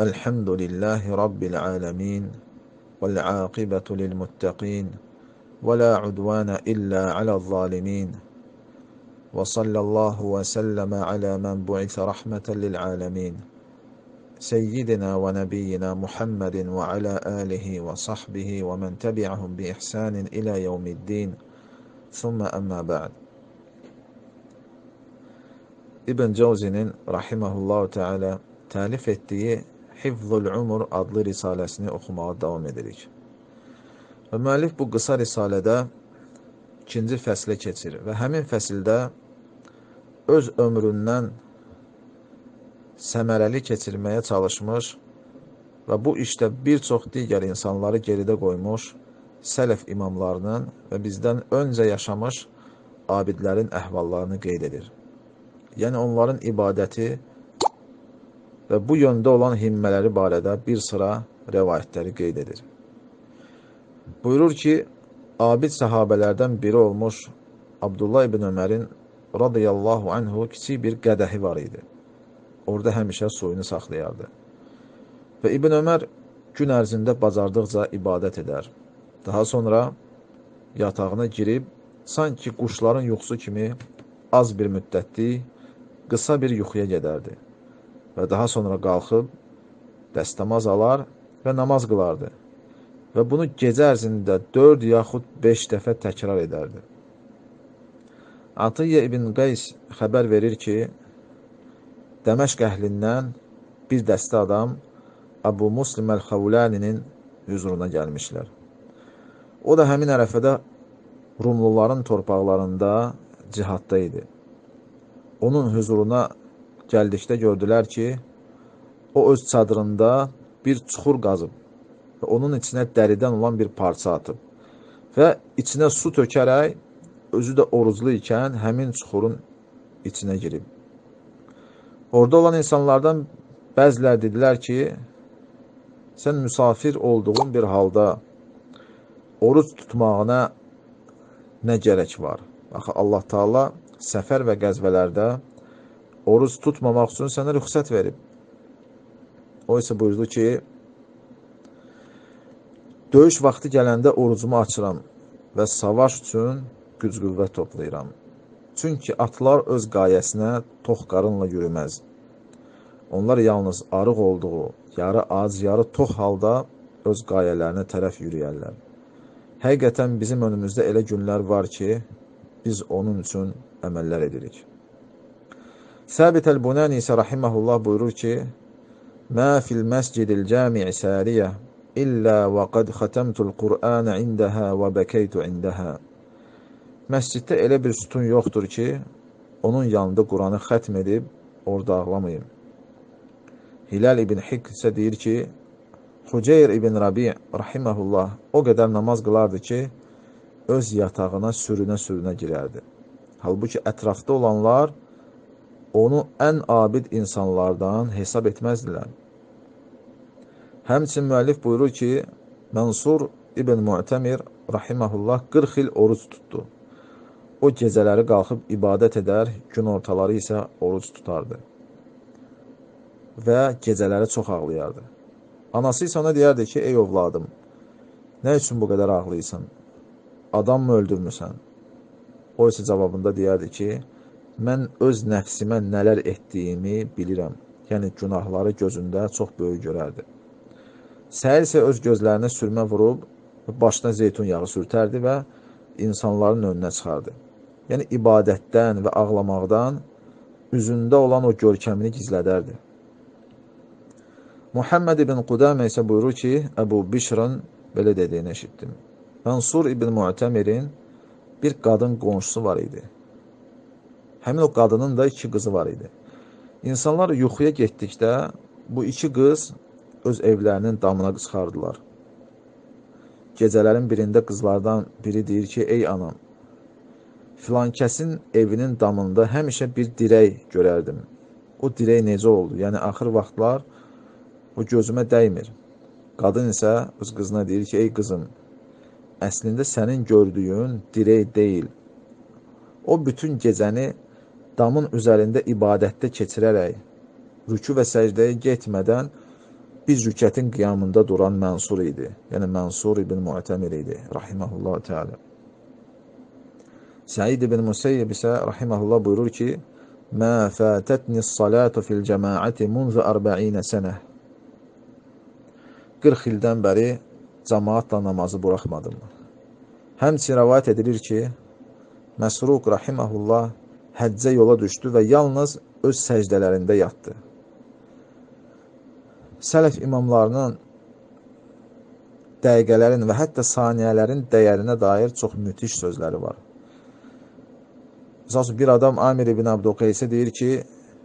الحمد لله رب العالمين والعاقبة للمتقين ولا عدوان إلا على الظالمين وصلى الله وسلم على من بعث رحمة للعالمين سيدنا ونبينا محمد وعلى آله وصحبه ومن تبعهم بإحسان إلى يوم الدين. ثم أما بعد. İbn Cavzinin rahimehullahu teala təlif etdiyi Hifzul Umur adlı risaləsini oxumağa davam edirik. Və müəllif bu qısa risalədə ikinci fəslə keçir və həmin fəsildə öz ömründən səmərəli keçirməyə çalışmış və bu işdə bir çox digər insanları geridə qoymuş sələf imamlarının və bizdən öncə yaşamış abidlərin əhvallarını qeyd edir yəni onların ibadəti və bu yöndə olan himmələri barədə bir sıra rəvayətləri qeyd edir. Buyurur ki, abid səhabələrdən biri olmuş Abdullah ibn Ömərin radiyallahu anhu kiçik bir qədəhi var idi. Orada həmişə suyunu saxlayardı. Və İbn Ömər gün ərzində bacardıqca ibadət edər. Daha sonra yatağına girib, sanki quşların yuxusu kimi az bir müddətli qısa bir yuxuya gedərdi və daha sonra qalxıb dəstəmaz alar və namaz qılardı və bunu gecə ərzində 4 yaxud 5 dəfə təkrar edərdi. Atiyyə ibn Qays xəbər verir ki, Dəməşq əhlindən bir dəstə adam Abu Muslim əl-Xavlaninin hüzuruna gəlmişlər. O da həmin ərəfədə Rumluların torpaqlarında cihadda idi onun huzuruna gəldikdə gördülər ki, o öz çadırında bir çuxur qazıb və onun içinə dəridən olan bir parça atıb və içinə su tökərək özü də oruclu ikən həmin çuxurun içinə girib. Orada olan insanlardan bəzilər dedilər ki, sən müsafir olduğun bir halda oruc tutmağına nə gərək var? Baxı, Allah Taala səfər və qəzvələrdə oruc tutmamaq üçün sənə rüxsət verib. O isə buyurdu ki, döyüş vaxtı gələndə orucumu açıram və savaş üçün güc-qüvvət toplayıram. Çünki atlar öz qayəsinə tox qarınla yürüməz. Onlar yalnız arıq olduğu, yarı ac, yarı tox halda öz qayələrinə tərəf yürüyərlər. Həqiqətən bizim önümüzdə elə günlər var ki, biz onun üçün əməllər edirik. Səbit əl-Bunani isə rahiməhullah buyurur ki, Mə fil məscidil cəmi'i səriyə illə və qad xətəmtul Qur'anə indəhə və bəkəytu indəhə. Məsciddə elə bir sütun yoxdur ki, onun yanında Quranı xətm edib, orada ağlamayım. Hilal ibn Hik isə deyir ki, Xuceyr ibn Rabi' rahiməhullah o qədər namaz qılardı ki, öz yatağına sürünə-sürünə girərdi. Halbuki ətrafda olanlar onu ən abid insanlardan hesab etməzdilər. Həmçin müəllif buyurur ki, Mənsur İbn Mu'təmir rahiməhullah 40 il oruc tutdu. O gecələri qalxıb ibadət edər, gün ortaları isə oruc tutardı. Və gecələri çox ağlayardı. Anası isə ona deyərdi ki, ey ovladım, nə üçün bu qədər ağlayırsan? Adam mı öldürmüsən? O isə cavabında deyərdi ki, mən öz nəfsimə nələr etdiyimi bilirəm. Yəni, günahları gözündə çox böyük görərdi. Səhər isə öz gözlərinə sürmə vurub, başına zeytun yağı sürtərdi və insanların önünə çıxardı. Yəni, ibadətdən və ağlamaqdan üzündə olan o görkəmini gizlədərdi. Muhammed ibn Qudamə isə buyurur ki, Əbu Bişrın belə dediyini eşitdim. Mənsur ibn Mu'təmirin bir qadın qonşusu var idi. Həmin o qadının da iki qızı var idi. İnsanlar yuxuya getdikdə bu iki qız öz evlərinin damına çıxardılar. Gecələrin birində qızlardan biri deyir ki, ey anam, filankəsin evinin damında həmişə bir dirək görərdim. O dirək necə oldu? Yəni, axır vaxtlar o gözümə dəymir. Qadın isə öz qızına deyir ki, ey qızım, əslində sənin gördüyün dirək deyil. O bütün gecəni damın üzərində ibadətdə keçirərək, rükü və səcdəyə getmədən bir rükətin qiyamında duran Mənsur idi. Yəni Mənsur ibn Mu'təmir idi, rahimehullah təala. Səid ibn Musayyib isə rahimehullah buyurur ki: "Mə fətətni-s-salatu fil-cəmaati munzu 40 sənə." 40 ildən bəri cəmaatla namazı buraxmadım. Həmçinin rivayet edilir ki, Məsruq rahimehullah həccə yola düşdü və yalnız öz səcdələrində yatdı. Sələf imamlarının dəqiqələrin və hətta saniyələrin dəyərinə dair çox müthiş sözləri var. Məsələn, bir adam Amir ibn Abdülqeysə deyir ki,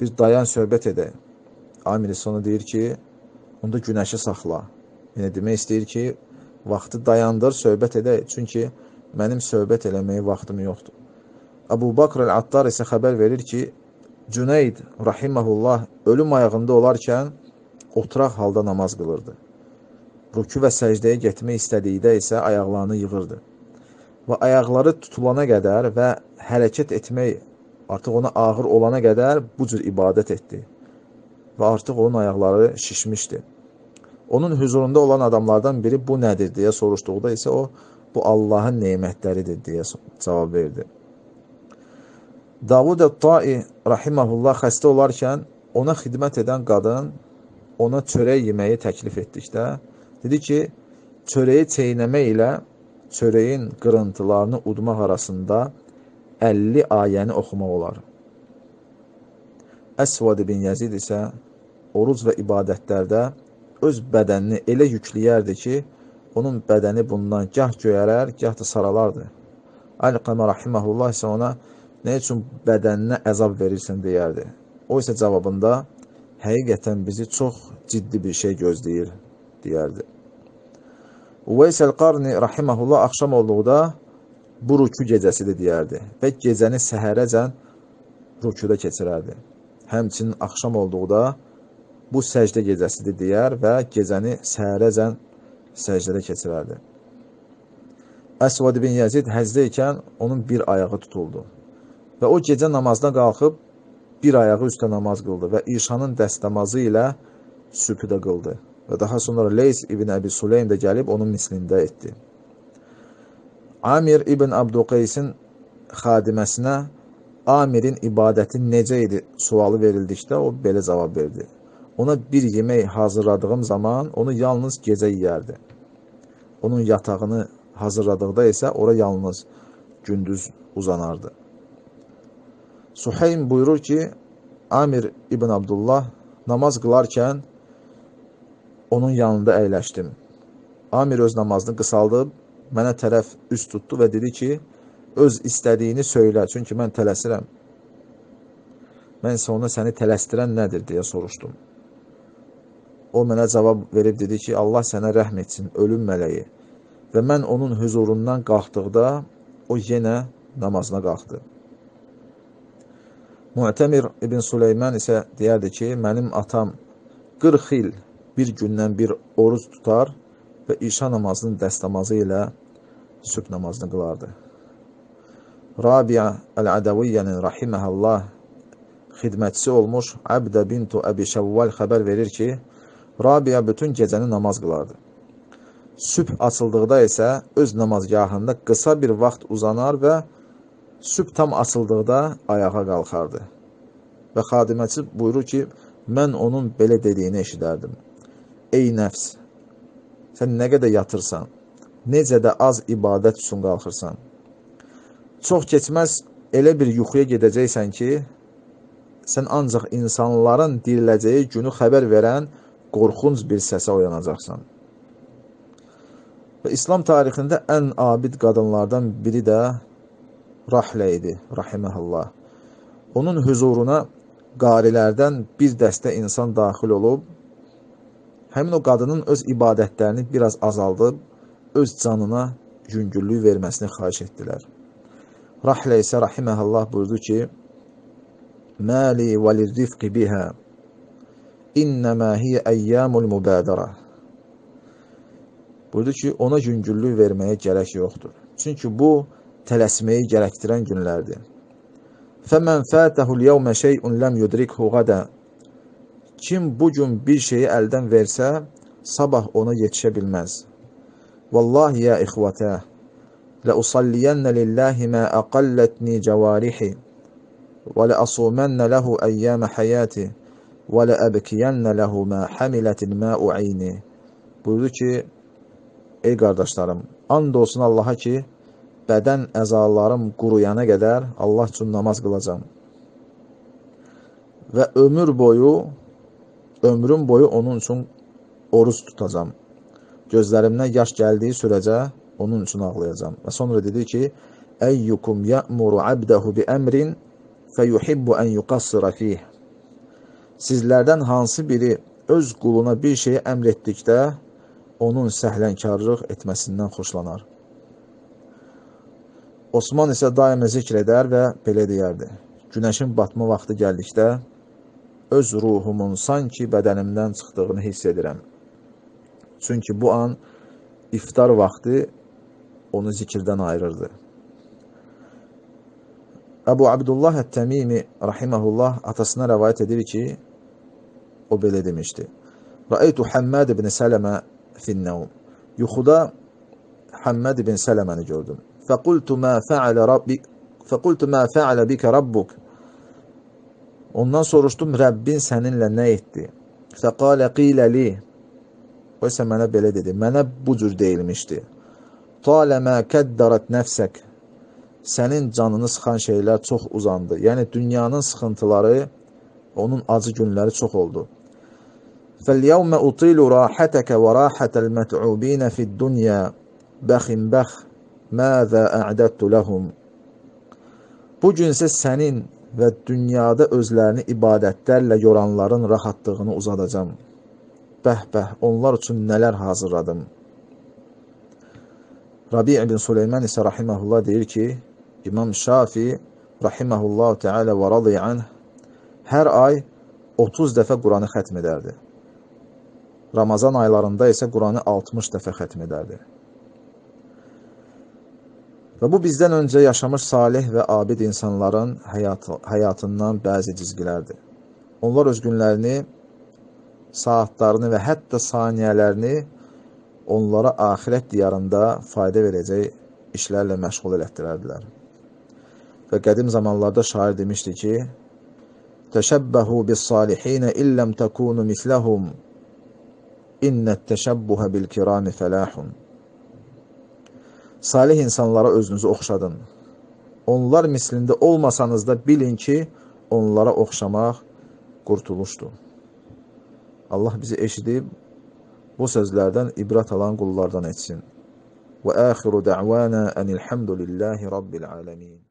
biz dayan söhbət edək. Amir sonra deyir ki, onda günəşi saxla. Yəni, demək istəyir ki, vaxtı dayandır, söhbət edək. Çünki mənim söhbət eləməyə vaxtım yoxdur. Əbu Bakr el-Attar isə xəbər verir ki, Cüneyd rahiməhullah ölüm ayağında olarkən oturaq halda namaz qılırdı. Rükü və səcdəyə getmək istədikdə isə ayaqlarını yığırdı. Və ayaqları tutulana qədər və hərəkət etmək artıq ona ağır olana qədər bu cür ibadət etdi. Və artıq onun ayaqları şişmişdi. Onun huzurunda olan adamlardan biri bu nədir deyə soruşduqda isə o, bu Allahın neymətləridir deyə cavab verdi. Davud Əd-Dai rahiməhullah xəstə olarkən ona xidmət edən qadın ona çörək yeməyi təklif etdikdə dedi ki, çörəyi çeynəmək ilə çörəyin qırıntılarını udmaq arasında 50 ayəni oxumaq olar. Əsvad ibn Yazid isə oruc və ibadətlərdə öz bədənini elə yükləyərdi ki, onun bədəni bundan gah göyərər, gah da saralardı. Əl-Qəmə rahiməhullah isə ona nə üçün bədəninə əzab verirsən deyərdi. O isə cavabında həqiqətən bizi çox ciddi bir şey gözləyir deyərdi. Uveys el-Qarni rahiməhullah axşam olduqda bu rükü gecəsidir deyərdi və gecəni səhərəcən rüküdə keçirərdi. Həmçinin axşam olduqda bu səcdə gecəsidir deyər və gecəni səhərəcən səcdədə keçirərdi. Əsvad ibn Yazid həzdə ikən onun bir ayağı tutuldu. Və o gecə namazdan qalxıb bir ayağı üstə namaz qıldı və İşanın dəstəmazı ilə sübhü də qıldı. Və daha sonra Leys ibn Əbi Suleym də gəlib onun mislində etdi. Amir ibn Abduqeysin xadiməsinə Amirin ibadəti necə idi sualı verildikdə o belə cavab verdi. Ona bir yemək hazırladığım zaman onu yalnız gecə yeyərdi. Onun yatağını hazırladıqda isə ora yalnız gündüz uzanardı. Suheym buyurur ki, Amir İbn Abdullah namaz qılarkən onun yanında əyləşdim. Amir öz namazını qısaldıb, mənə tərəf üst tutdu və dedi ki, öz istədiyini söylə, çünki mən tələsirəm. Mən isə ona səni tələstirən nədir, deyə soruşdum. O mənə cavab verib dedi ki, Allah sənə rəhm etsin, ölüm mələyi. Və mən onun huzurundan qalxdıqda, o yenə namazına qalxdı. Mu'təmir ibn Süleyman isə deyərdi ki, mənim atam 40 il bir gündən bir oruc tutar və işa namazının dəstəmazı ilə sübh namazını qılardı. Rabia Əl-Ədəviyyənin rahiməhəllah xidmətçisi olmuş Əbdə bintu Əbi Şəvval xəbər verir ki, Rabia bütün gecəni namaz qılardı. Sübh açıldıqda isə öz namazgahında qısa bir vaxt uzanar və Sübh tam açıldıqda ayağa qalxardı. Və xadiməçi buyurur ki, mən onun belə dediyini eşidərdim. Ey nəfs, sən nə qədər yatırsan, necə də az ibadət üçün qalxırsan. Çox keçməz elə bir yuxuya gedəcəksən ki, sən ancaq insanların diriləcəyi günü xəbər verən qorxunc bir səsə oyanacaqsan. Və İslam tarixində ən abid qadınlardan biri də Rahlə idi, rahiməhullah. Onun huzuruna qarilərdən bir dəstə insan daxil olub, həmin o qadının öz ibadətlərini biraz azaldıb, öz canına yüngüllük verməsini xahiş etdilər. Rahlə isə rahiməhullah buyurdu ki, Məli və lirrifqi bihə İnnəmə hiyə əyyamul mübədərə Buyurdu ki, ona yüngüllük verməyə gərək yoxdur. Çünki bu, tələsməyi gərəkdirən günlərdir. Fəmən fətəhul yevmə şeyun ləm yudrikhu qada Kim bu gün bir şeyi əldən versə, sabah ona yetişə bilməz. Vallahi ya ixvatə, لأصلين لله ما أقلتني جوارحي ولأصومن له أيام حياتي ولأبكين له ما حملت الماء عيني Buyurdu ki, ey qardaşlarım, and olsun Allaha ki, bədən əzalarım quruyana qədər Allah üçün namaz qılacam. Və ömür boyu, ömrüm boyu onun üçün oruz tutacam. Gözlərimdən yaş gəldiyi sürəcə onun üçün ağlayacam. Və sonra dedi ki, Əyyukum ya'muru abdahu bi əmrin fəyuhibbu ən yuqassira fih. Sizlərdən hansı biri öz quluna bir şeyi əmr etdikdə onun səhlənkarlıq etməsindən xoşlanar. Osman isə daima zikr edər və belə deyərdi. Günəşin batma vaxtı gəldikdə öz ruhumun sanki bədənimdən çıxdığını hiss edirəm. Çünki bu an iftar vaxtı onu zikirdən ayırırdı. Əbu Abdullah Ət-Təmimi rahimehullah atasına rəvayət edir ki, o belə demişdi. Rəaytu Hammad ibn Sələmə fin-nawm. Yuxuda Hammad ibn Sələməni gördüm. Fəqultu ma fa'ala rabbi Fəqultu ma fa'ala bika rabbuk. Ondan soruşdum Rəbbin səninlə nə etdi? Fəqalə qilə li. O isə mənə belə dedi. Mənə bu cür deyilmişdi. Taləmə kəddərət nəfsək. Sənin canını sıxan şeylər çox uzandı. Yəni, dünyanın sıxıntıları, onun acı günləri çox oldu. فَالْيَوْمَ أُطِيلُ رَاحَتَكَ وَرَاحَةَ الْمَتْعُوبِينَ فِي الدُّنْيَا Məzə ə'dəttu ləhum. Bu gün isə sənin və dünyada özlərini ibadətlərlə yoranların rahatlığını uzadacam. Bəh-bəh, onlar üçün nələr hazırladım. Rabi ibn Süleyman isə rahiməhullah deyir ki, İmam Şafi rahiməhullah teala və radiyan hər ay 30 dəfə Quranı xətm edərdi. Ramazan aylarında isə Quranı 60 dəfə xətm edərdi. Və bu bizdən öncə yaşamış salih və abid insanların həyat, həyatından bəzi cizgilərdir. Onlar öz günlərini, saatlarını və hətta saniyələrini onlara axirət diyarında fayda verəcək işlərlə məşğul elətdirərdilər. Və qədim zamanlarda şair demişdi ki, Təşəbbəhu bis-salihinə illəm təkunu misləhum innət təşəbbuhə bil-kirami fələhun Salih insanlara özünüzü oxşadın. Onlar mislində olmasanız da bilin ki, onlara oxşamaq qurtuluşdur. Allah bizi eşidib, bu sözlərdən ibrət alan qullardan etsin. Və əxiru də'vana ənilhamdülillahi rabbil aləmin.